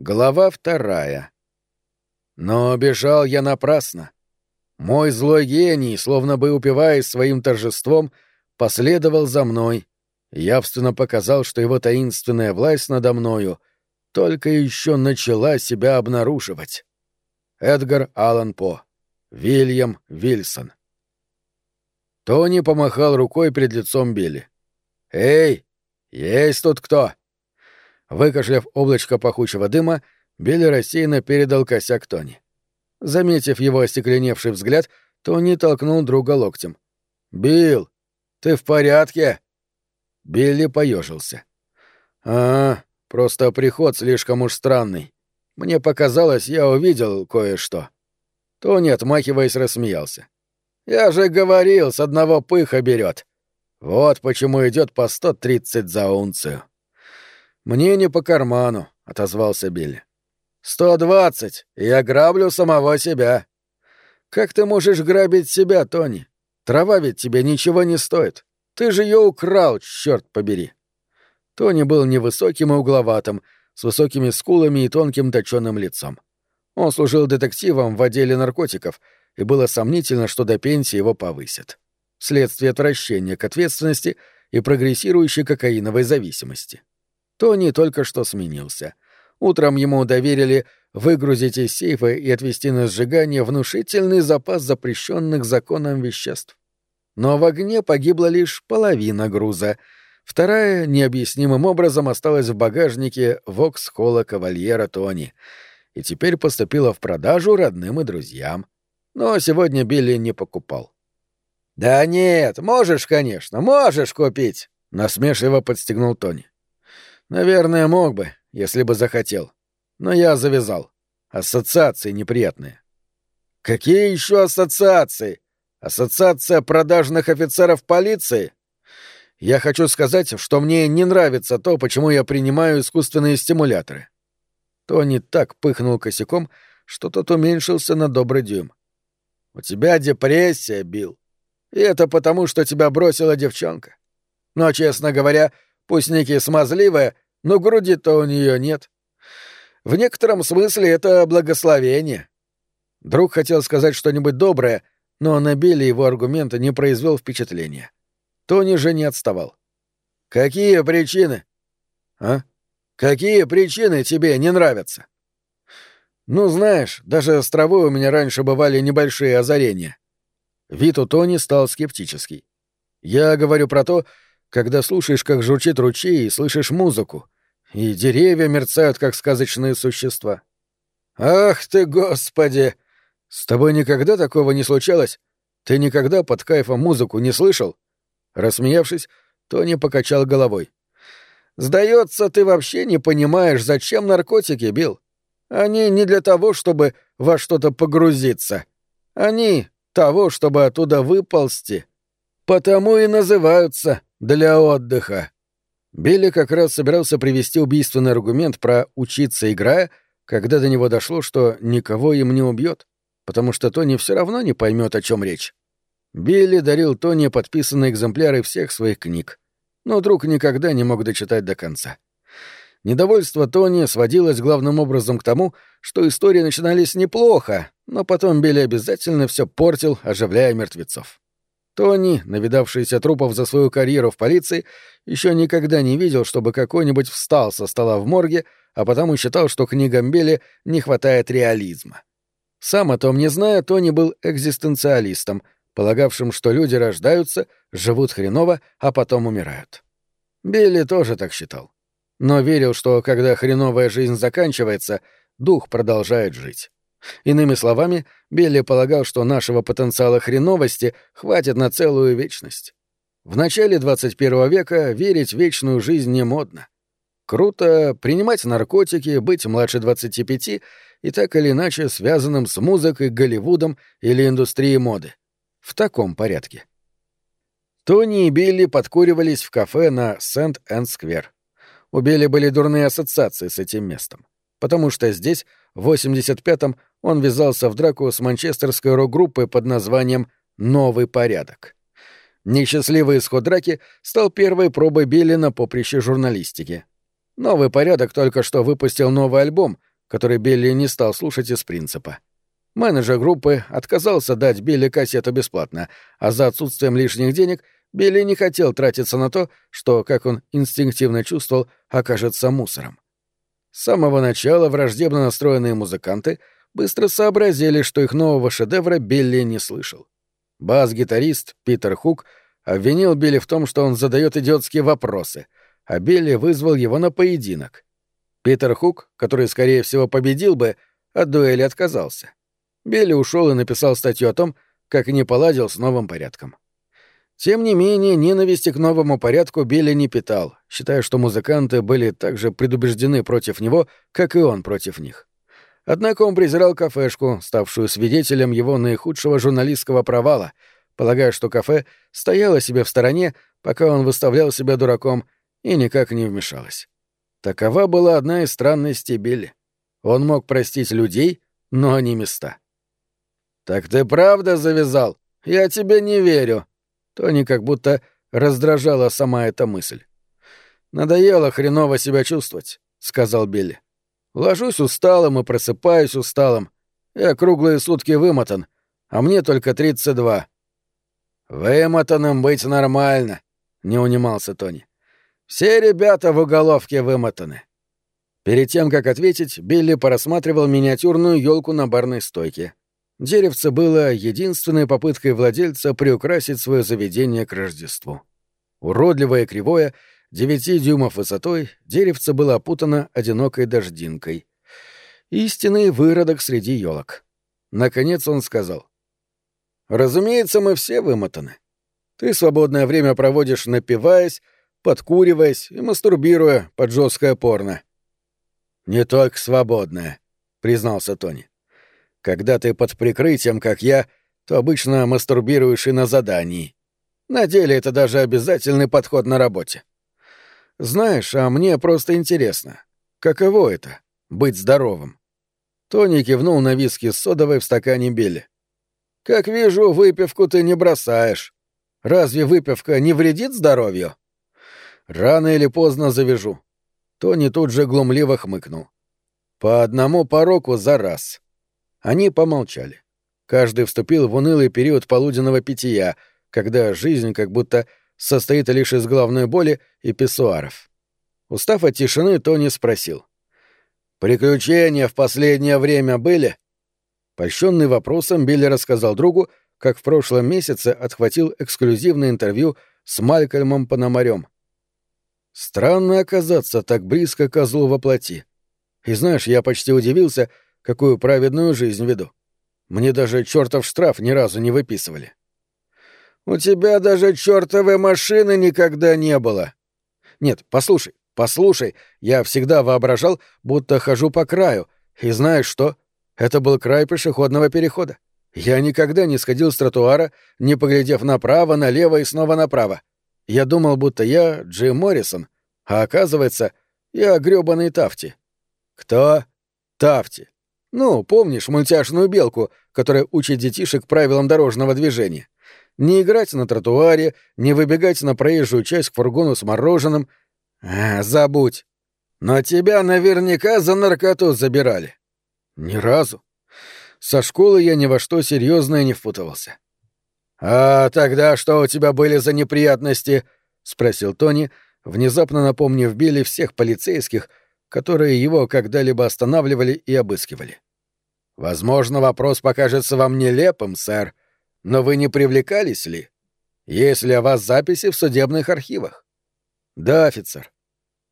Глава вторая. Но бежал я напрасно. Мой злой гений, словно бы упиваясь своим торжеством, последовал за мной, явственно показал, что его таинственная власть надо мною только еще начала себя обнаруживать. Эдгар Аллан По. Вильям Вильсон. Тони помахал рукой перед лицом Билли. «Эй, есть тут кто?» Выкашляв облачко пахучего дыма, Билли рассеянно передал косяк Тони. Заметив его остекленевший взгляд, Тони толкнул друга локтем. «Билл, ты в порядке?» Билли поежился. «А, просто приход слишком уж странный. Мне показалось, я увидел кое-что». Тони, отмахиваясь, рассмеялся. «Я же говорил, с одного пыха берет. Вот почему идет по сто тридцать за унцию». «Мне не по карману», — отозвался Билли. «Сто двадцать, я граблю самого себя». «Как ты можешь грабить себя, Тони? Трава ведь тебе ничего не стоит. Ты же ее украл, черт побери». Тони был невысоким и угловатым, с высокими скулами и тонким точенным лицом. Он служил детективом в отделе наркотиков, и было сомнительно, что до пенсии его повысят. Вследствие отвращения к ответственности и прогрессирующей кокаиновой зависимости. Тони только что сменился. Утром ему доверили выгрузить из сейфа и отвезти на сжигание внушительный запас запрещенных законом веществ. Но в огне погибла лишь половина груза. Вторая необъяснимым образом осталась в багажнике Вокс-холла кавальера Тони и теперь поступила в продажу родным и друзьям. Но сегодня Билли не покупал. «Да нет, можешь, конечно, можешь купить!» — насмешливо подстегнул Тони. Наверное, мог бы, если бы захотел. Но я завязал. Ассоциации неприятные. Какие еще ассоциации? Ассоциация продажных офицеров полиции? Я хочу сказать, что мне не нравится то, почему я принимаю искусственные стимуляторы. Тони так пыхнул косяком, что тот уменьшился на добрый дюйм. У тебя депрессия, Билл. И это потому, что тебя бросила девчонка. Но, честно говоря, Пусть некие смазливая, но груди-то у нее нет. В некотором смысле это благословение. Друг хотел сказать что-нибудь доброе, но на Билли его аргумент не произвел впечатления. Тони же не отставал. «Какие причины?» «А? Какие причины тебе не нравятся?» «Ну, знаешь, даже с травой у меня раньше бывали небольшие озарения». Вид у Тони стал скептический. «Я говорю про то, когда слушаешь, как журчит ручей, и слышишь музыку, и деревья мерцают, как сказочные существа. Ах ты, Господи! С тобой никогда такого не случалось? Ты никогда под кайфом музыку не слышал? Рассмеявшись, Тони покачал головой. Сдается, ты вообще не понимаешь, зачем наркотики, Бил. Они не для того, чтобы во что-то погрузиться. Они того, чтобы оттуда выползти. Потому и называются для отдыха. Билли как раз собирался привести убийственный аргумент про «учиться играя», когда до него дошло, что никого им не убьет, потому что Тони все равно не поймет, о чем речь. Билли дарил Тони подписанные экземпляры всех своих книг, но друг никогда не мог дочитать до конца. Недовольство Тони сводилось главным образом к тому, что истории начинались неплохо, но потом Билли обязательно все портил, оживляя мертвецов. Тони, навидавшийся трупов за свою карьеру в полиции, еще никогда не видел, чтобы какой-нибудь встал со стола в морге, а потому считал, что книгам Белли не хватает реализма. Сам о том не зная, Тони был экзистенциалистом, полагавшим, что люди рождаются, живут хреново, а потом умирают. Билли тоже так считал. Но верил, что когда хреновая жизнь заканчивается, дух продолжает жить. Иными словами, Билли полагал, что нашего потенциала хреновости хватит на целую вечность. В начале 21 века верить в вечную жизнь не модно. Круто принимать наркотики, быть младше 25 и так или иначе связанным с музыкой, Голливудом или индустрией моды. В таком порядке. Тони и Билли подкуривались в кафе на Сент-Энд-Сквер. У Билли были дурные ассоциации с этим местом, потому что здесь, в 85-м, он ввязался в драку с манчестерской рок-группой под названием «Новый порядок». Несчастливый исход драки стал первой пробой Билли на поприще журналистики. «Новый порядок» только что выпустил новый альбом, который Билли не стал слушать из принципа. Менеджер группы отказался дать Билли кассету бесплатно, а за отсутствием лишних денег Билли не хотел тратиться на то, что, как он инстинктивно чувствовал, окажется мусором. С самого начала враждебно настроенные музыканты быстро сообразили, что их нового шедевра Билли не слышал. Бас-гитарист Питер Хук обвинил Билли в том, что он задает идиотские вопросы, а Билли вызвал его на поединок. Питер Хук, который, скорее всего, победил бы, от дуэли отказался. Билли ушел и написал статью о том, как не поладил с новым порядком. Тем не менее, ненависти к новому порядку Билли не питал, считая, что музыканты были так же предубеждены против него, как и он против них. Однако он презирал кафешку, ставшую свидетелем его наихудшего журналистского провала, полагая, что кафе стояло себе в стороне, пока он выставлял себя дураком, и никак не вмешалось. Такова была одна из странностей Билли. Он мог простить людей, но не места. «Так ты правда завязал? Я тебе не верю», Тони как будто раздражала сама эта мысль. «Надоело хреново себя чувствовать», — сказал Билли. «Ложусь усталым и просыпаюсь усталым. Я круглые сутки вымотан, а мне только тридцать два». «Вымотанным быть нормально», — не унимался Тони. «Все ребята в уголовке вымотаны». Перед тем, как ответить, Билли порассматривал миниатюрную елку на барной стойке. Деревце было единственной попыткой владельца приукрасить свое заведение к Рождеству. Уродливое кривое, девяти дюймов высотой, деревце было опутано одинокой дождинкой. Истинный выродок среди елок. Наконец он сказал. «Разумеется, мы все вымотаны. Ты свободное время проводишь напиваясь, подкуриваясь и мастурбируя под жесткое порно». «Не только свободное», — признался Тони. Когда ты под прикрытием, как я, то обычно мастурбируешь и на задании. На деле это даже обязательный подход на работе. Знаешь, а мне просто интересно, каково это — быть здоровым? Тони кивнул на виски с содовой в стакане Билли. «Как вижу, выпивку ты не бросаешь. Разве выпивка не вредит здоровью?» «Рано или поздно завяжу». Тони тут же глумливо хмыкнул. «По одному пороку за раз». Они помолчали. Каждый вступил в унылый период полуденного питья, когда жизнь как будто состоит лишь из головной боли и писсуаров. Устав от тишины, Тони спросил. «Приключения в последнее время были?» Польщенный вопросом, Билли рассказал другу, как в прошлом месяце отхватил эксклюзивное интервью с Малькольмом Пономарем. Странно оказаться так близко к козлу во плоти. И знаешь, я почти удивился, какую праведную жизнь веду. Мне даже чертов штраф ни разу не выписывали. У тебя даже чертовой машины никогда не было. Нет, послушай, послушай, я всегда воображал, будто хожу по краю, и знаешь что? Это был край пешеходного перехода. Я никогда не сходил с тротуара, не поглядев направо, налево и снова направо. Я думал, будто я Джим Моррисон, а оказывается, я грёбаный Тафти. Кто? Тафти. Ну, помнишь мультяшную белку, которая учит детишек правилам дорожного движения? Не играть на тротуаре, не выбегать на проезжую часть к фургону с мороженым. А, забудь. Но тебя наверняка за наркоту забирали. Ни разу. Со школы я ни во что серьезное не впутывался. А тогда что у тебя были за неприятности? спросил Тони, внезапно напомнив Билли всех полицейских, которые его когда-либо останавливали и обыскивали. Возможно, вопрос покажется вам нелепым, сэр, но вы не привлекались ли? Есть ли о вас записи в судебных архивах? Да, офицер.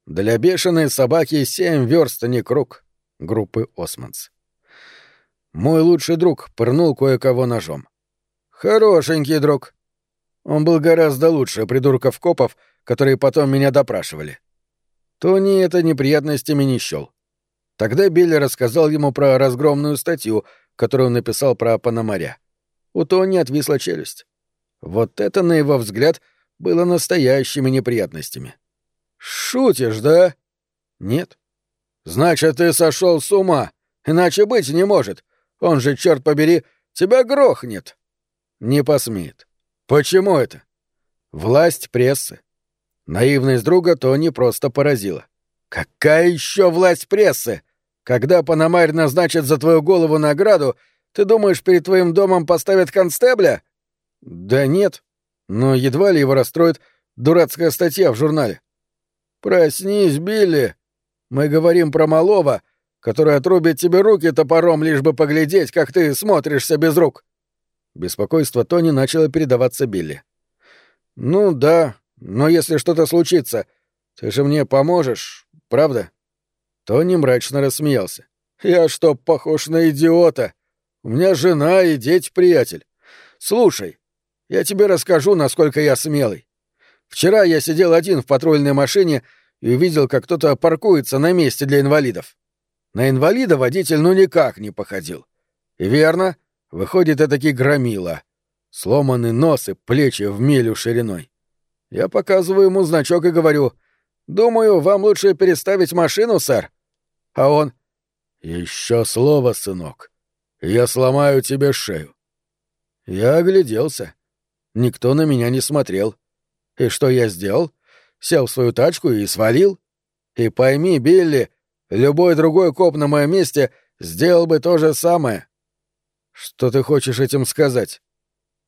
Для бешеной собаки семь верст, а не круг. Группы Османс. Мой лучший друг пырнул кое-кого ножом. Хорошенький друг. Он был гораздо лучше придурков-копов, которые потом меня допрашивали. Тони это неприятностями не счёл. Тогда Билли рассказал ему про разгромную статью, которую он написал про Пономаря. У Тони отвисла челюсть. Вот это, на его взгляд, было настоящими неприятностями. «Шутишь, да?» «Нет». «Значит, ты сошел с ума, иначе быть не может. Он же, черт побери, тебя грохнет». «Не посмеет». «Почему это?» «Власть прессы. Наивность друга Тони просто поразила. «Какая еще власть прессы? Когда Панамарь назначит за твою голову награду, ты думаешь, перед твоим домом поставят констебля? Да нет. Но едва ли его расстроит дурацкая статья в журнале. Проснись, Билли. Мы говорим про малого, который отрубит тебе руки топором, лишь бы поглядеть, как ты смотришься без рук. Беспокойство Тони начало передаваться Билли. Ну да, но если что-то случится, ты же мне поможешь, правда? Тони мрачно рассмеялся. Я что, похож на идиота? У меня жена и дети, приятель. Слушай, я тебе расскажу, насколько я смелый. Вчера я сидел один в патрульной машине и увидел, как кто-то паркуется на месте для инвалидов. На инвалида водитель ну никак не походил. Верно, выходит этакий громила. Сломанный нос и плечи в милю шириной. Я показываю ему значок и говорю, «Думаю, вам лучше переставить машину, сэр». А он, «Еще слово, сынок, я сломаю тебе шею». Я огляделся. Никто на меня не смотрел. И что я сделал? Сел в свою тачку и свалил. И пойми, Билли, любой другой коп на моем месте сделал бы то же самое. Что ты хочешь этим сказать?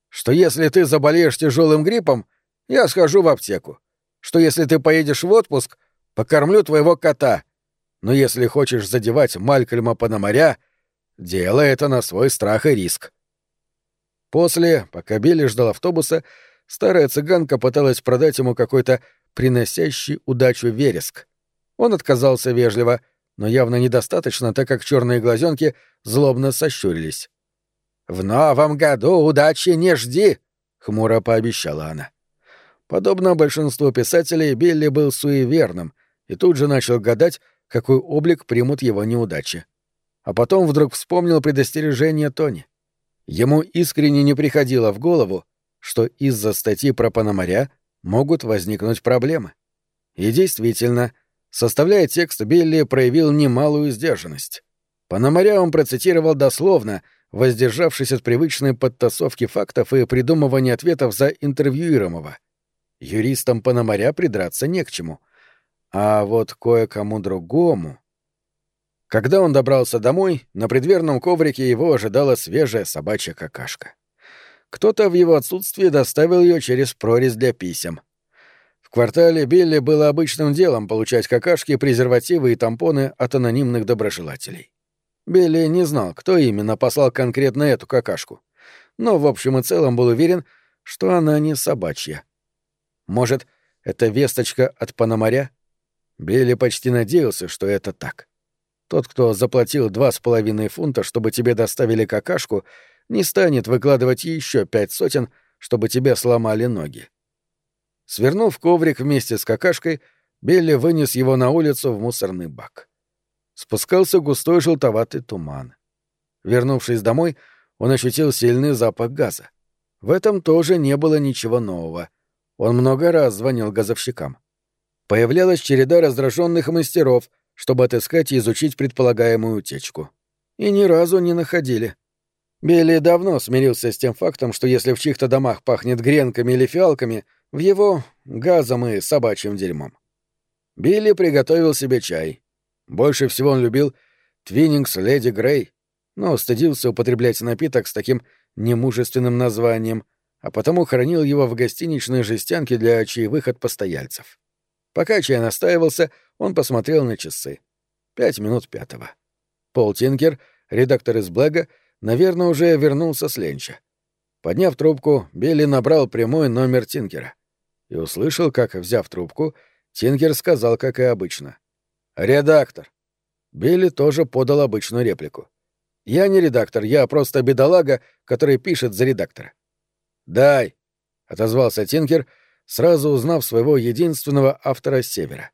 Что если ты заболеешь тяжелым гриппом, я схожу в аптеку. Что если ты поедешь в отпуск, покормлю твоего кота. Но если хочешь задевать Малькольма Пономаря, делай это на свой страх и риск. После, пока Билли ждал автобуса, старая цыганка пыталась продать ему какой-то приносящий удачу вереск. Он отказался вежливо, но явно недостаточно, так как черные глазенки злобно сощурились. «В новом году удачи не жди!» — хмуро пообещала она. Подобно большинству писателей, Билли был суеверным и тут же начал гадать, какой облик примут его неудачи. А потом вдруг вспомнил предостережение Тони. Ему искренне не приходило в голову, что из-за статьи про Пономаря могут возникнуть проблемы. И действительно, составляя текст, Билли проявил немалую сдержанность. Пономаря он процитировал дословно, воздержавшись от привычной подтасовки фактов и придумывания ответов за интервьюируемого. Юристам Пономаря придраться не к чему. А вот кое-кому другому... Когда он добрался домой, на предверном коврике его ожидала свежая собачья какашка. Кто-то в его отсутствии доставил ее через прорезь для писем. В квартале Билли было обычным делом получать какашки, презервативы и тампоны от анонимных доброжелателей. Билли не знал, кто именно послал конкретно эту какашку, но в общем и целом был уверен, что она не собачья. Может, это весточка от Пономаря? Билли почти надеялся, что это так. Тот, кто заплатил два с половиной фунта, чтобы тебе доставили какашку, не станет выкладывать еще пять сотен, чтобы тебе сломали ноги. Свернув коврик вместе с какашкой, Билли вынес его на улицу в мусорный бак. Спускался густой желтоватый туман. Вернувшись домой, он ощутил сильный запах газа. В этом тоже не было ничего нового. Он много раз звонил газовщикам. Появлялась череда раздраженных мастеров, чтобы отыскать и изучить предполагаемую утечку. И ни разу не находили. Билли давно смирился с тем фактом, что если в чьих-то домах пахнет гренками или фиалками, в его — газом и собачьим дерьмом. Билли приготовил себе чай. Больше всего он любил Твиннингс Леди Грей, но стыдился употреблять напиток с таким немужественным названием, а потому хранил его в гостиничной жестянке для чаевых от постояльцев. Пока чай настаивался, он посмотрел на часы. Пять минут пятого. Пол Тинкер, редактор из Блэга, наверное, уже вернулся с ленча. Подняв трубку, Билли набрал прямой номер Тинкера. И услышал, как, взяв трубку, Тинкер сказал, как и обычно. «Редактор». Билли тоже подал обычную реплику. «Я не редактор, я просто бедолага, который пишет за редактора». «Дай», — отозвался Тинкер, сразу узнав своего единственного автора Севера.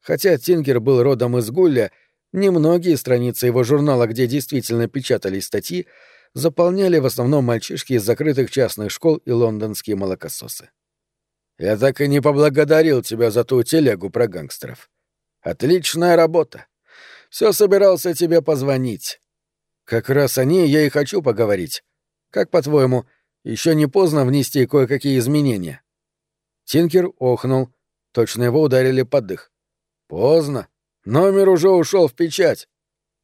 Хотя Тингер был родом из Гулля, немногие страницы его журнала, где действительно печатались статьи, заполняли в основном мальчишки из закрытых частных школ и лондонские молокососы. «Я так и не поблагодарил тебя за ту телегу про гангстеров. Отличная работа. Все собирался тебе позвонить. Как раз о ней я и хочу поговорить. Как, по-твоему, еще не поздно внести кое-какие изменения?» Тинкер охнул. Точно его ударили под дых. «Поздно. Номер уже ушел в печать».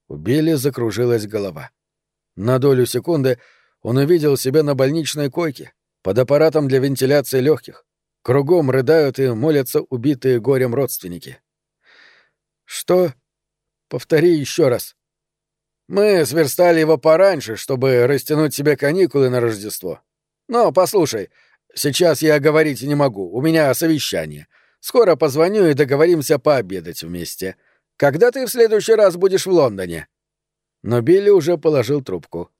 У Билли закружилась голова. На долю секунды он увидел себя на больничной койке, под аппаратом для вентиляции легких. Кругом рыдают и молятся убитые горем родственники. «Что? Повтори еще раз». «Мы сверстали его пораньше, чтобы растянуть себе каникулы на Рождество. Но, послушай, сейчас я говорить не могу, у меня совещание. Скоро позвоню и договоримся пообедать вместе. Когда ты в следующий раз будешь в Лондоне?» Но Билли уже положил трубку.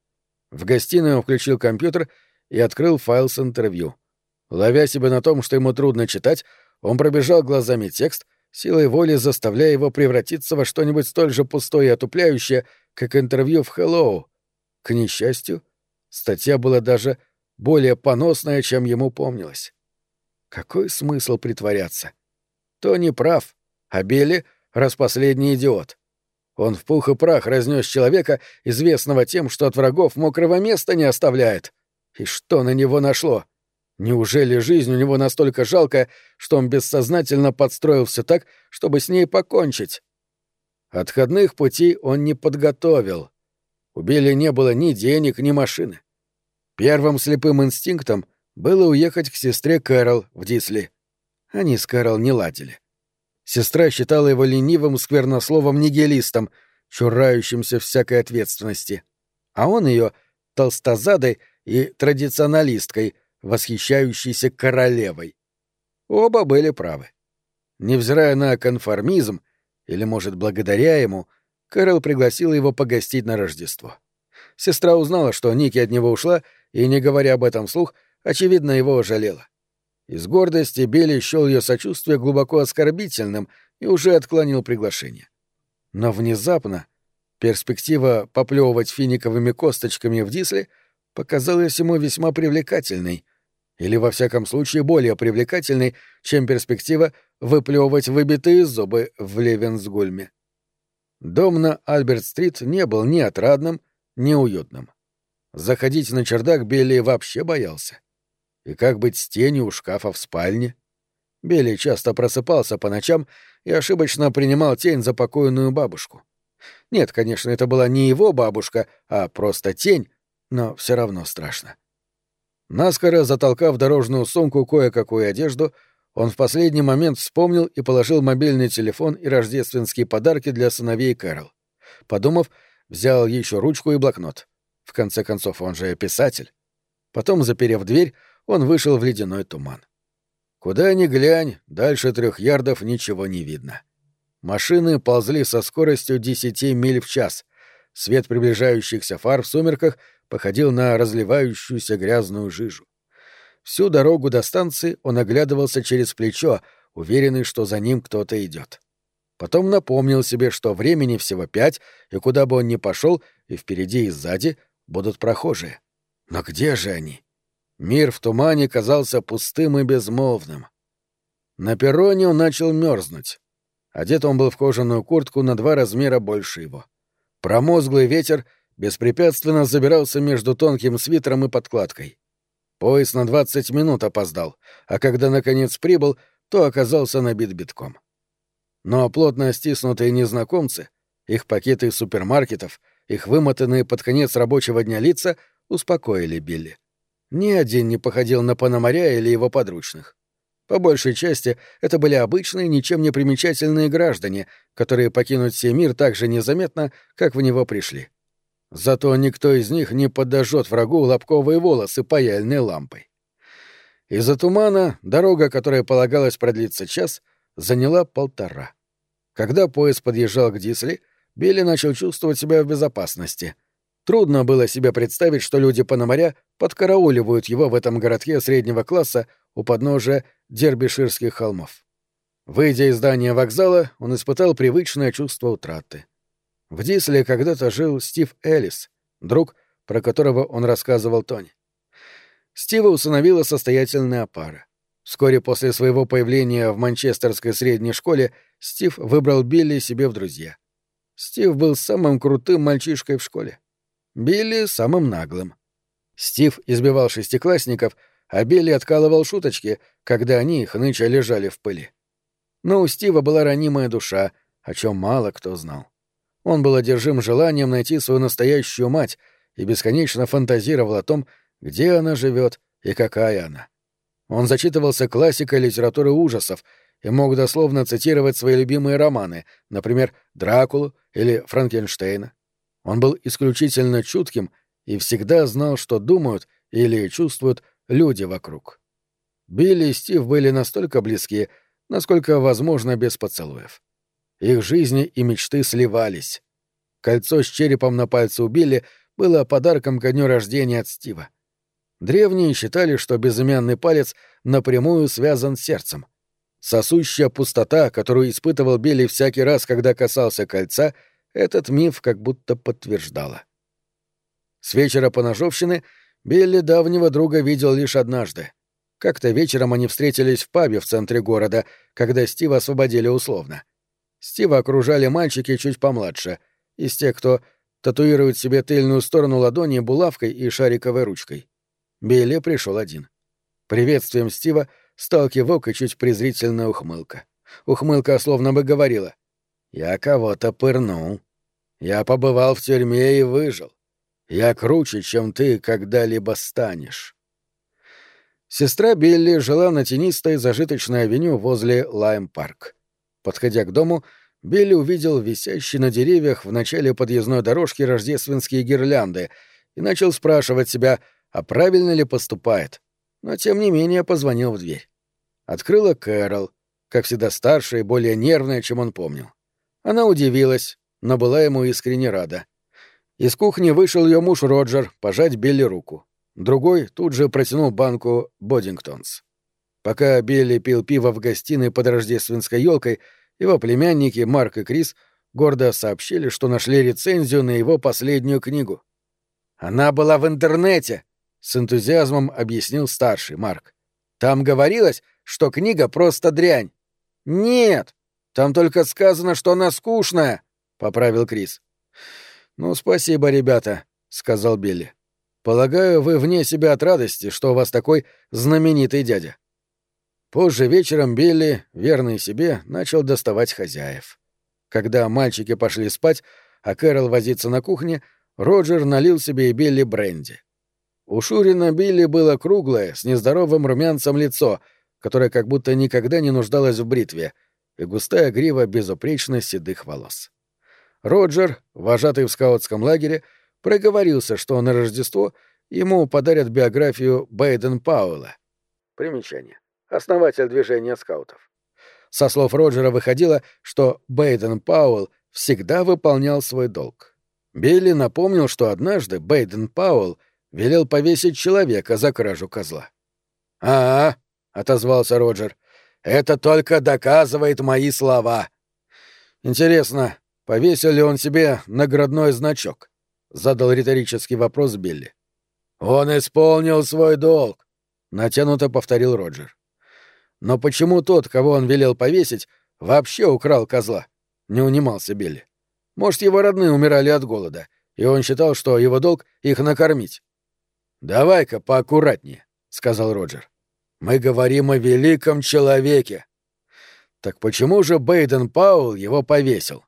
В гостиную он включил компьютер и открыл файл с интервью. Ловя себя на том, что ему трудно читать, он пробежал глазами текст, силой воли заставляя его превратиться во что-нибудь столь же пустое и отупляющее, как интервью в «Хэллоу». К несчастью, статья была даже более поносная, чем ему помнилось. Какой смысл притворяться? Тони прав, а Билли — распоследний идиот. Он в пух и прах разнес человека, известного тем, что от врагов мокрого места не оставляет. И что на него нашло? Неужели жизнь у него настолько жалкая, что он бессознательно подстроил все так, чтобы с ней покончить? Отходных путей он не подготовил. У Билли не было ни денег, ни машины. Первым слепым инстинктом было уехать к сестре Кэрол в Дисли. Они с Кэрол не ладили. Сестра считала его ленивым, сквернословом нигилистом, чурающимся всякой ответственности. А он ее толстозадой и традиционалисткой, восхищающейся королевой. Оба были правы. Невзирая на конформизм, или, может, благодаря ему, Кэрол пригласила его погостить на Рождество. Сестра узнала, что Ники от него ушла, и, не говоря об этом вслух, очевидно, его жалела. Из гордости Билли счел ее сочувствие глубоко оскорбительным и уже отклонил приглашение. Но внезапно перспектива поплевывать финиковыми косточками в дисле показалась ему весьма привлекательной, или, во всяком случае, более привлекательной, чем перспектива выплевывать выбитые зубы в Левенсгульме. Дом на Альберт-стрит не был ни отрадным, ни уютным. Заходить на чердак Билли вообще боялся. И как быть с тенью у шкафа в спальне? Билли часто просыпался по ночам и ошибочно принимал тень за покойную бабушку. Нет, конечно, это была не его бабушка, а просто тень, но все равно страшно. Наскоро затолкав дорожную сумку кое-какую одежду, он в последний момент вспомнил и положил мобильный телефон и рождественские подарки для сыновей Кэрол. Подумав, взял еще ручку и блокнот. В конце концов, он же писатель. Потом, заперев дверь, он вышел в ледяной туман. Куда ни глянь, дальше трех ярдов ничего не видно. Машины ползли со скоростью десяти миль в час. Свет приближающихся фар в сумерках походил на разливающуюся грязную жижу. Всю дорогу до станции он оглядывался через плечо, уверенный, что за ним кто-то идет. Потом напомнил себе, что времени всего пять, и куда бы он ни пошел, и впереди, и сзади будут прохожие. Но где же они? Мир в тумане казался пустым и безмолвным. На перроне он начал мерзнуть. Одет он был в кожаную куртку на два размера больше его. Промозглый ветер беспрепятственно забирался между тонким свитером и подкладкой. Поезд на двадцать минут опоздал, а когда наконец прибыл, то оказался набит битком. Но плотно стиснутые незнакомцы, их пакеты из супермаркетов, их вымотанные под конец рабочего дня лица успокоили Билли. Ни один не походил на Пономаря или его подручных. По большей части это были обычные, ничем не примечательные граждане, которые покинут сей мир так же незаметно, как в него пришли. Зато никто из них не подожжет врагу лобковые волосы паяльной лампой. Из-за тумана дорога, которая полагалась продлиться час, заняла полтора. Когда поезд подъезжал к Дисли, Билли начал чувствовать себя в безопасности — Трудно было себе представить, что люди Пономаря подкарауливают его в этом городке среднего класса у подножия Дербиширских холмов. Выйдя из здания вокзала, он испытал привычное чувство утраты. В Дисле когда-то жил Стив Эллис, друг, про которого он рассказывал Тони. Стива усыновила состоятельная пара. Вскоре после своего появления в манчестерской средней школе Стив выбрал Билли себе в друзья. Стив был самым крутым мальчишкой в школе. Билли — самым наглым. Стив избивал шестиклассников, а Билли откалывал шуточки, когда они, хныча, лежали в пыли. Но у Стива была ранимая душа, о чем мало кто знал. Он был одержим желанием найти свою настоящую мать и бесконечно фантазировал о том, где она живет и какая она. Он зачитывался классикой литературы ужасов и мог дословно цитировать свои любимые романы, например, «Дракулу» или «Франкенштейна». Он был исключительно чутким и всегда знал, что думают или чувствуют люди вокруг. Билли и Стив были настолько близки, насколько возможно без поцелуев. Их жизни и мечты сливались. Кольцо с черепом на пальце у Билли было подарком ко дню рождения от Стива. Древние считали, что безымянный палец напрямую связан с сердцем. Сосущая пустота, которую испытывал Билли всякий раз, когда касался кольца, этот миф как будто подтверждала. С вечера поножовщины Билли давнего друга видел лишь однажды. Как-то вечером они встретились в пабе в центре города, когда Стива освободили условно. Стива окружали мальчики чуть помладше, из тех, кто татуирует себе тыльную сторону ладони булавкой и шариковой ручкой. Билли пришел один. Приветствием Стива стал кивок и чуть презрительная ухмылка. Ухмылка словно бы говорила «Я кого-то пырнул. Я побывал в тюрьме и выжил. Я круче, чем ты когда-либо станешь». Сестра Билли жила на тенистой зажиточной авеню возле Лайм-парк. Подходя к дому, Билли увидел висящие на деревьях в начале подъездной дорожки рождественские гирлянды и начал спрашивать себя, а правильно ли поступает. Но тем не менее позвонил в дверь. Открыла Кэрол, как всегда старшая и более нервная, чем он помнил. Она удивилась, но была ему искренне рада. Из кухни вышел ее муж Роджер пожать Билли руку. Другой тут же протянул банку Бодингтонс. Пока Билли пил пиво в гостиной под рождественской елкой, его племянники Марк и Крис гордо сообщили, что нашли рецензию на его последнюю книгу. «Она была в интернете», — с энтузиазмом объяснил старший Марк. «Там говорилось, что книга просто дрянь». «Нет, там только сказано, что она скучная», — поправил Крис. «Ну, спасибо, ребята», — сказал Билли. «Полагаю, вы вне себя от радости, что у вас такой знаменитый дядя». Позже вечером Билли, верный себе, начал доставать хозяев. Когда мальчики пошли спать, а Кэрол возиться на кухне, Роджер налил себе и Билли бренди. У Шурина Билли было круглое, с нездоровым румянцем лицо, которое как будто никогда не нуждалось в бритве, и густая грива безупречно седых волос. Роджер, вожатый в скаутском лагере, проговорился, что на Рождество ему подарят биографию Бейден Пауэлла. Примечание. Основатель движения скаутов. Со слов Роджера выходило, что Бейден Пауэлл всегда выполнял свой долг. Билли напомнил, что однажды Бейден Пауэлл велел повесить человека за кражу козла. «А, -а — отозвался Роджер, — это только доказывает мои слова. Интересно, повесил ли он себе наградной значок? — задал риторический вопрос Билли. «Он исполнил свой долг», — натянуто повторил Роджер. «Но почему тот, кого он велел повесить, вообще украл козла?» — не унимался Билли. «Может, его родные умирали от голода, и он считал, что его долг — их накормить». «Давай-ка поаккуратнее», — сказал Роджер. «Мы говорим о великом человеке». «Так почему же Бейден Паул его повесил?»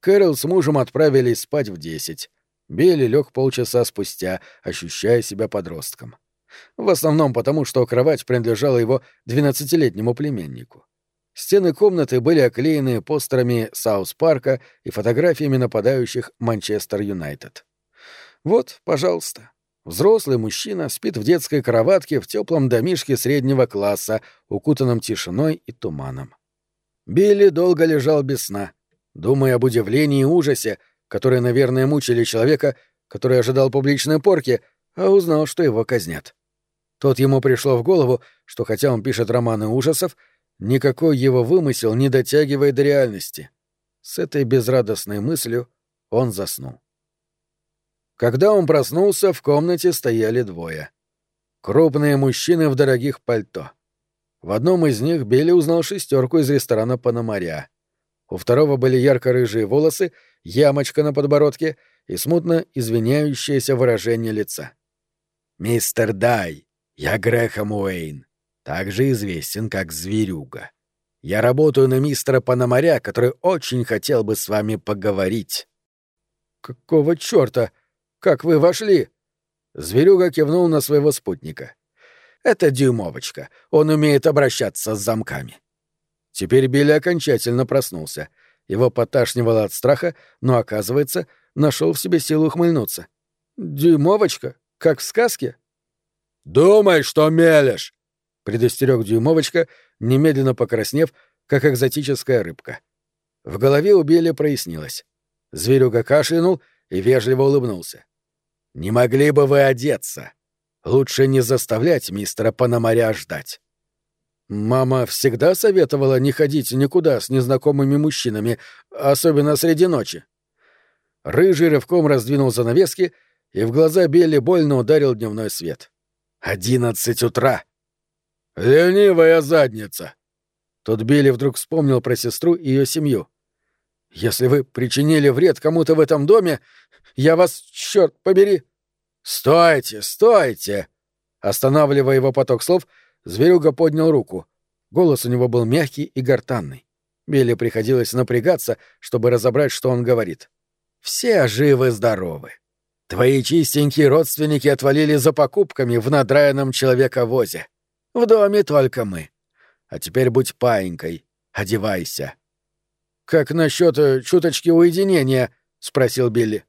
Кэрол с мужем отправились спать в десять. Билли лег полчаса спустя, ощущая себя подростком. В основном потому, что кровать принадлежала его двенадцатилетнему племяннику. Стены комнаты были оклеены постерами Саус-парка и фотографиями нападающих Манчестер Юнайтед. Вот, пожалуйста. Взрослый мужчина спит в детской кроватке в теплом домишке среднего класса, укутанном тишиной и туманом. Билли долго лежал без сна, думая об удивлении и ужасе, которые, наверное, мучили человека, который ожидал публичной порки, а узнал, что его казнят. Тот ему пришло в голову, что хотя он пишет романы ужасов, никакой его вымысел не дотягивает до реальности. С этой безрадостной мыслью он заснул. Когда он проснулся, в комнате стояли двое. Крупные мужчины в дорогих пальто. В одном из них Билли узнал шестерку из ресторана «Пономаря». У второго были ярко-рыжие волосы ямочка на подбородке и смутно извиняющееся выражение лица. «Мистер Дай, я Грэхэм Уэйн, также известен как Зверюга. Я работаю на мистера Пономаря, который очень хотел бы с вами поговорить». «Какого чёрта? Как вы вошли?» Зверюга кивнул на своего спутника. «Это дюймовочка. Он умеет обращаться с замками». Теперь Билли окончательно проснулся. Его поташнивало от страха, но, оказывается, нашел в себе силу ухмыльнуться. «Дюймовочка? Как в сказке?» «Думай, что мелешь!» — предостерег Дюймовочка, немедленно покраснев, как экзотическая рыбка. В голове у Билли прояснилось. Зверюга кашлянул и вежливо улыбнулся. «Не могли бы вы одеться? Лучше не заставлять мистера Пономаря ждать». Мама всегда советовала не ходить никуда с незнакомыми мужчинами, особенно среди ночи. Рыжий рывком раздвинул занавески, и в глаза Билли больно ударил дневной свет. «Одиннадцать утра!» «Ленивая задница!» Тут Билли вдруг вспомнил про сестру и ее семью. Если вы причинили вред кому-то в этом доме, я вас, черт побери!» «Стойте, стойте!» Останавливая его поток слов, зверюга поднял руку. Голос у него был мягкий и гортанный. Билли приходилось напрягаться, чтобы разобрать, что он говорит. «Все живы-здоровы. Твои чистенькие родственники отвалили за покупками в надраенном человековозе. В доме только мы. А теперь будь паинькой, одевайся». «Как насчет э, чуточки уединения?» — спросил Билли.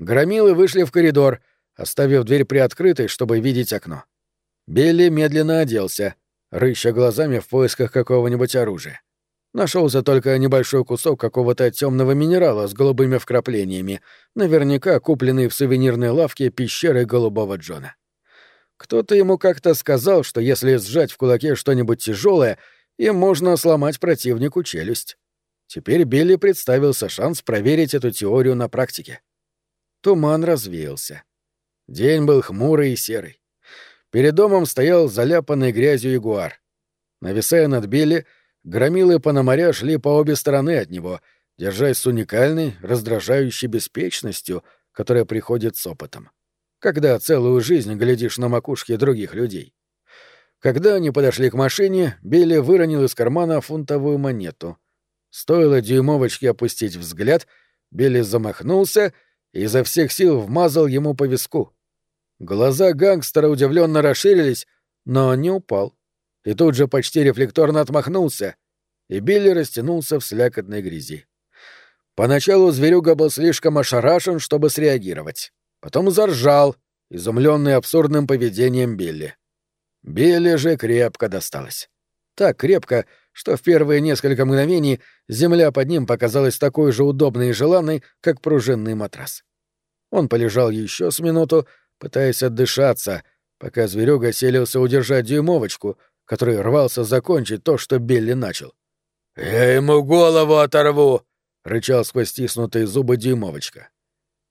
Громилы вышли в коридор, оставив дверь приоткрытой, чтобы видеть окно. Билли медленно оделся, рыща глазами в поисках какого-нибудь оружия. Нашелся только небольшой кусок какого-то темного минерала с голубыми вкраплениями, наверняка купленный в сувенирной лавке пещеры Голубого Джона. Кто-то ему как-то сказал, что если сжать в кулаке что-нибудь тяжелое, им можно сломать противнику челюсть. Теперь Билли представился шанс проверить эту теорию на практике. Туман развеялся. День был хмурый и серый. Перед домом стоял заляпанный грязью ягуар. Нависая над Билли, громилы Пономаря шли по обе стороны от него, держась с уникальной, раздражающей беспечностью, которая приходит с опытом. Когда целую жизнь глядишь на макушки других людей. Когда они подошли к машине, Билли выронил из кармана фунтовую монету — Стоило дюймовочке опустить взгляд, Билли замахнулся и изо всех сил вмазал ему по виску. Глаза гангстера удивленно расширились, но не упал. И тут же почти рефлекторно отмахнулся, и Билли растянулся в слякотной грязи. Поначалу зверюга был слишком ошарашен, чтобы среагировать. Потом заржал, изумленный абсурдным поведением Билли. Билли же крепко досталось. Так крепко, что в первые несколько мгновений земля под ним показалась такой же удобной и желанной, как пружинный матрас. Он полежал еще с минуту, пытаясь отдышаться, пока зверюга селился удержать дюймовочку, который рвался закончить то, что Билли начал. «Я ему голову оторву!» — рычал сквозь стиснутые зубы дюймовочка.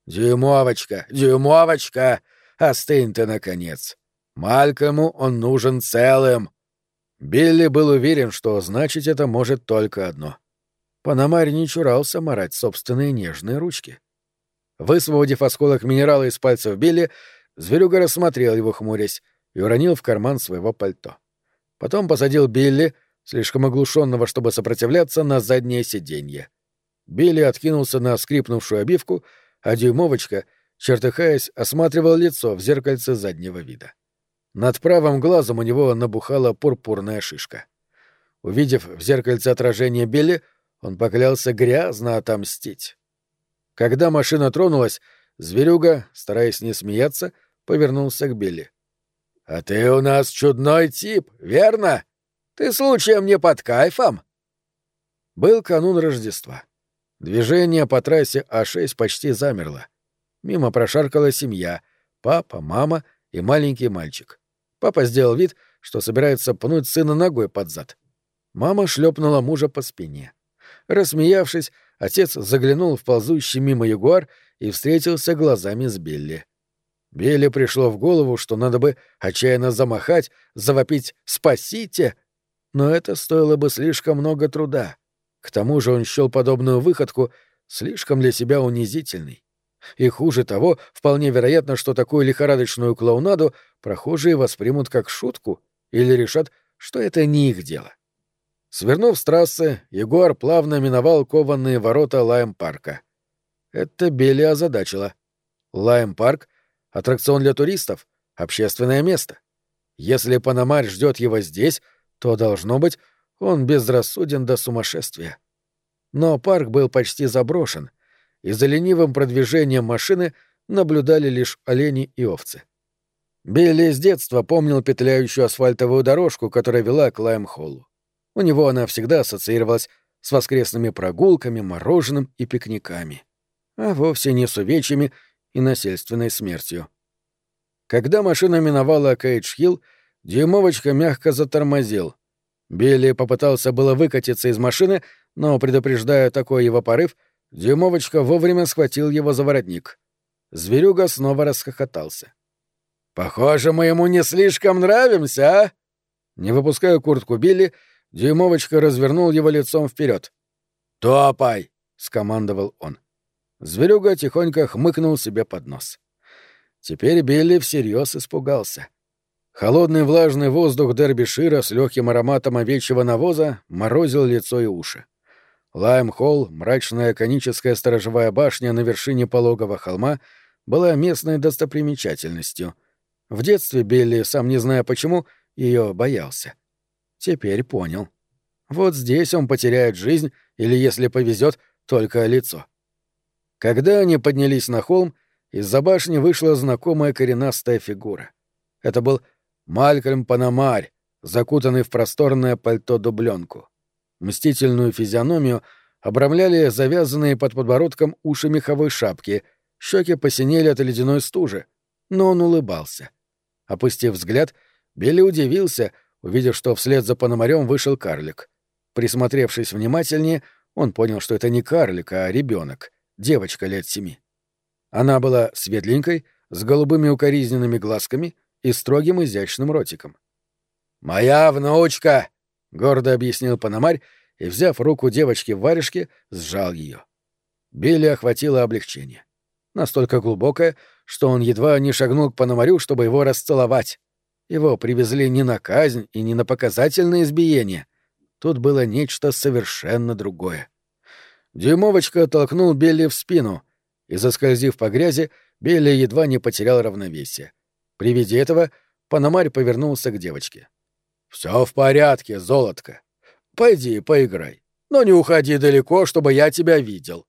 «Дюймовочка, дюймовочка! Остынь ты, наконец! Малькому он нужен целым!» Билли был уверен, что значить это может только одно. Панамарь не чурался марать собственные нежные ручки. Высвободив осколок минерала из пальцев Билли, зверюга рассмотрел его, хмурясь, и уронил в карман своего пальто. Потом посадил Билли, слишком оглушенного, чтобы сопротивляться, на заднее сиденье. Билли откинулся на скрипнувшую обивку, а дюймовочка, чертыхаясь, осматривал лицо в зеркальце заднего вида. Над правым глазом у него набухала пурпурная шишка. Увидев в зеркальце отражение Билли, он поклялся грязно отомстить. Когда машина тронулась, зверюга, стараясь не смеяться, повернулся к Билли. — А ты у нас чудной тип, верно? Ты случаем не под кайфом? Был канун Рождества. Движение по трассе А6 почти замерло. Мимо прошаркала семья — папа, мама и маленький мальчик. Папа сделал вид, что собирается пнуть сына ногой под зад. Мама шлепнула мужа по спине. Рассмеявшись, отец заглянул в ползущий мимо ягуар и встретился глазами с Билли. Билли пришло в голову, что надо бы отчаянно замахать, завопить «Спасите!», но это стоило бы слишком много труда. К тому же он счел подобную выходку слишком для себя унизительной. И хуже того, вполне вероятно, что такую лихорадочную клоунаду прохожие воспримут как шутку или решат, что это не их дело. Свернув с трассы, Егор плавно миновал кованные ворота Лайм-парка. Это Билли озадачило. Лайм-парк — аттракцион для туристов, общественное место. Если Панамарь ждет его здесь, то, должно быть, он безрассуден до сумасшествия. Но парк был почти заброшен, и за ленивым продвижением машины наблюдали лишь олени и овцы. Билли с детства помнил петляющую асфальтовую дорожку, которая вела к Лайм-холлу. У него она всегда ассоциировалась с воскресными прогулками, мороженым и пикниками, а вовсе не с увечьями и насильственной смертью. Когда машина миновала Кейдж-Хилл, дюймовочка мягко затормозил. Билли попытался было выкатиться из машины, но, предупреждая такой его порыв, дюймовочка вовремя схватил его за воротник. Зверюга снова расхохотался. «Похоже, мы ему не слишком нравимся, а?» Не выпуская куртку Билли, дюймовочка развернул его лицом вперед. «Топай!» — скомандовал он. Зверюга тихонько хмыкнул себе под нос. Теперь Билли всерьез испугался. Холодный влажный воздух Дербишира с легким ароматом овечьего навоза морозил лицо и уши. Лайм-холл, мрачная коническая сторожевая башня на вершине пологого холма, была местной достопримечательностью — в детстве Билли, сам не зная почему, ее боялся. Теперь понял. Вот здесь он потеряет жизнь или, если повезет, только лицо. Когда они поднялись на холм, из-за башни вышла знакомая коренастая фигура. Это был Малькольм Панамарь, закутанный в просторное пальто-дубленку. Мстительную физиономию обрамляли завязанные под подбородком уши меховой шапки, щеки посинели от ледяной стужи, но он улыбался. Опустив взгляд, Билли удивился, увидев, что вслед за Пономарем вышел карлик. Присмотревшись внимательнее, он понял, что это не карлик, а ребенок, девочка лет семи. Она была светленькой, с голубыми укоризненными глазками и строгим изящным ротиком. «Моя внучка!» — гордо объяснил Пономарь и, взяв руку девочки в варежке, сжал ее. Билли охватило облегчение. Настолько глубокое, что он едва не шагнул к Пономарю, чтобы его расцеловать. Его привезли не на казнь и не на показательное избиение. Тут было нечто совершенно другое. Дюймовочка толкнул Белли в спину, и, заскользив по грязи, Белли едва не потерял равновесие. При виде этого Пономарь повернулся к девочке. «Все в порядке, золотко. Пойди, поиграй. Но не уходи далеко, чтобы я тебя видел».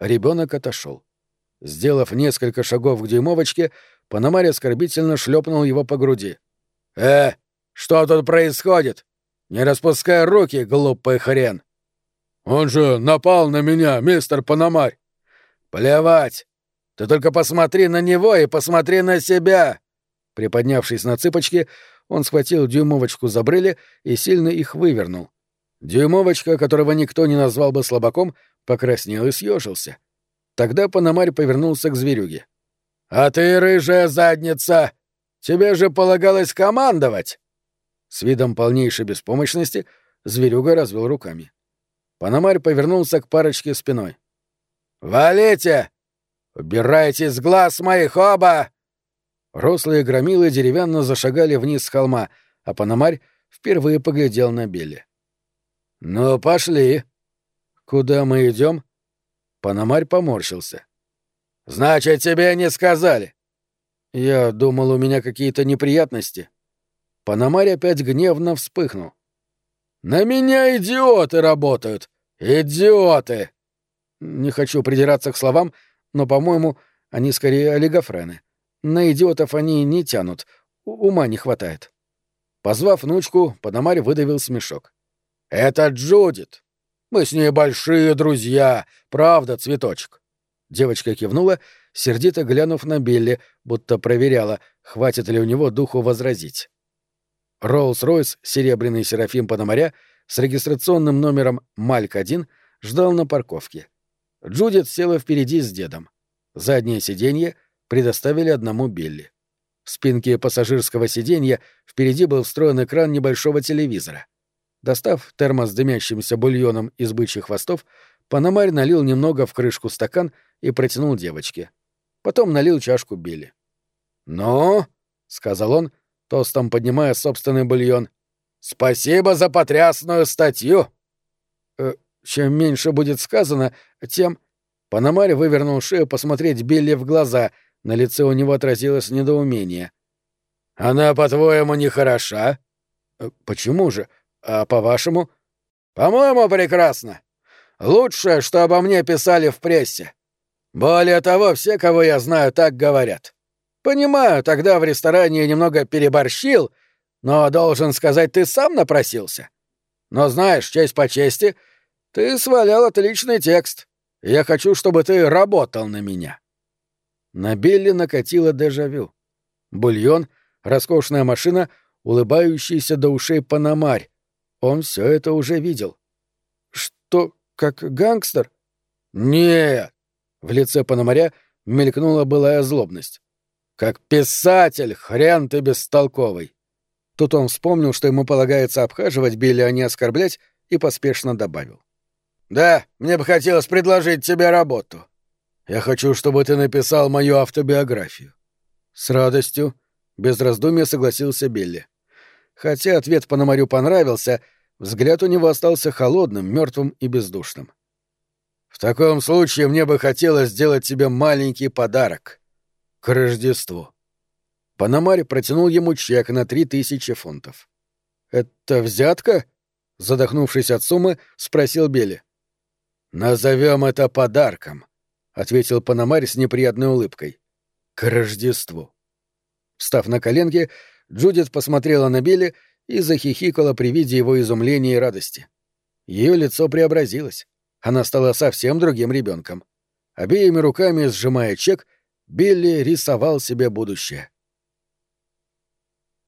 Ребенок отошел. Сделав несколько шагов к дюймовочке, Пономарь оскорбительно шлепнул его по груди. «Э, что тут происходит? Не распускай руки, глупый хрен!» «Он же напал на меня, мистер Пономарь!» «Плевать! Ты только посмотри на него и посмотри на себя!» Приподнявшись на цыпочки, он схватил дюймовочку за брыли и сильно их вывернул. Дюймовочка, которого никто не назвал бы слабаком, покраснел и съежился. Тогда Пономарь повернулся к зверюге. «А ты, рыжая задница! Тебе же полагалось командовать!» С видом полнейшей беспомощности зверюга развел руками. Пономарь повернулся к парочке спиной. «Валите! Убирайте с глаз моих оба!» Рослые громилы деревянно зашагали вниз с холма, а Пономарь впервые поглядел на Билли. «Ну, пошли!» «Куда мы идем? Пономарь поморщился. «Значит, тебе не сказали!» «Я думал, у меня какие-то неприятности». Пономарь опять гневно вспыхнул. «На меня идиоты работают! Идиоты!» Не хочу придираться к словам, но, по-моему, они скорее олигофрены. На идиотов они не тянут, ума не хватает. Позвав внучку, Пономарь выдавил смешок. «Это Джудит. Мы с ней большие друзья, правда, цветочек?» Девочка кивнула, сердито глянув на Билли, будто проверяла, хватит ли у него духу возразить. Роллс-Ройс «Серебряный Серафим Пономаря» с регистрационным номером «Мальк-1» ждал на парковке. Джудит села впереди с дедом. Заднее сиденье предоставили одному Билли. В спинке пассажирского сиденья впереди был встроен экран небольшого телевизора. Достав термос с дымящимся бульоном из бычьих хвостов, Панамарь налил немного в крышку стакан и протянул девочке. Потом налил чашку Билли. «Ну?» — сказал он, тостом поднимая собственный бульон. Спасибо за потрясную статью. Э, чем меньше будет сказано, тем... Панамарь вывернул шею посмотреть Билли в глаза, на лице у него отразилось недоумение. «Она, по-твоему, нехороша?» «Э, «Почему же? А по-вашему?» «По-моему, прекрасно. Лучшее, что обо мне писали в прессе. Более того, все, кого я знаю, так говорят. Понимаю, тогда в ресторане немного переборщил, но, должен сказать, ты сам напросился. Но знаешь, честь по чести, ты свалял отличный текст. Я хочу, чтобы ты работал на меня». На Белли накатило дежавю. Бульон, роскошная машина, улыбающийся до ушей панамарь. Он все это уже видел. «Что, как гангстер?» «Нет!» — в лице панамаря мелькнула былая злобность. «Как писатель, хрен ты бестолковый!» Тут он вспомнил, что ему полагается обхаживать Билли, а не оскорблять, и поспешно добавил. «Да, мне бы хотелось предложить тебе работу. Я хочу, чтобы ты написал мою автобиографию». «С радостью», — без раздумья согласился Билли. Хотя ответ Пономарю понравился, взгляд у него остался холодным, мертвым и бездушным. «В таком случае мне бы хотелось сделать тебе маленький подарок. К Рождеству». Пономарь протянул ему чек на три тысячи фунтов. «Это взятка?» — задохнувшись от суммы, спросил Билли. «Назовем это подарком», — ответил Пономарь с неприятной улыбкой. «К Рождеству». Встав на коленки, Джудит посмотрела на Билли и захихикала при виде его изумления и радости. Ее лицо преобразилось. Она стала совсем другим ребенком. Обеими руками сжимая чек, Билли рисовал себе будущее.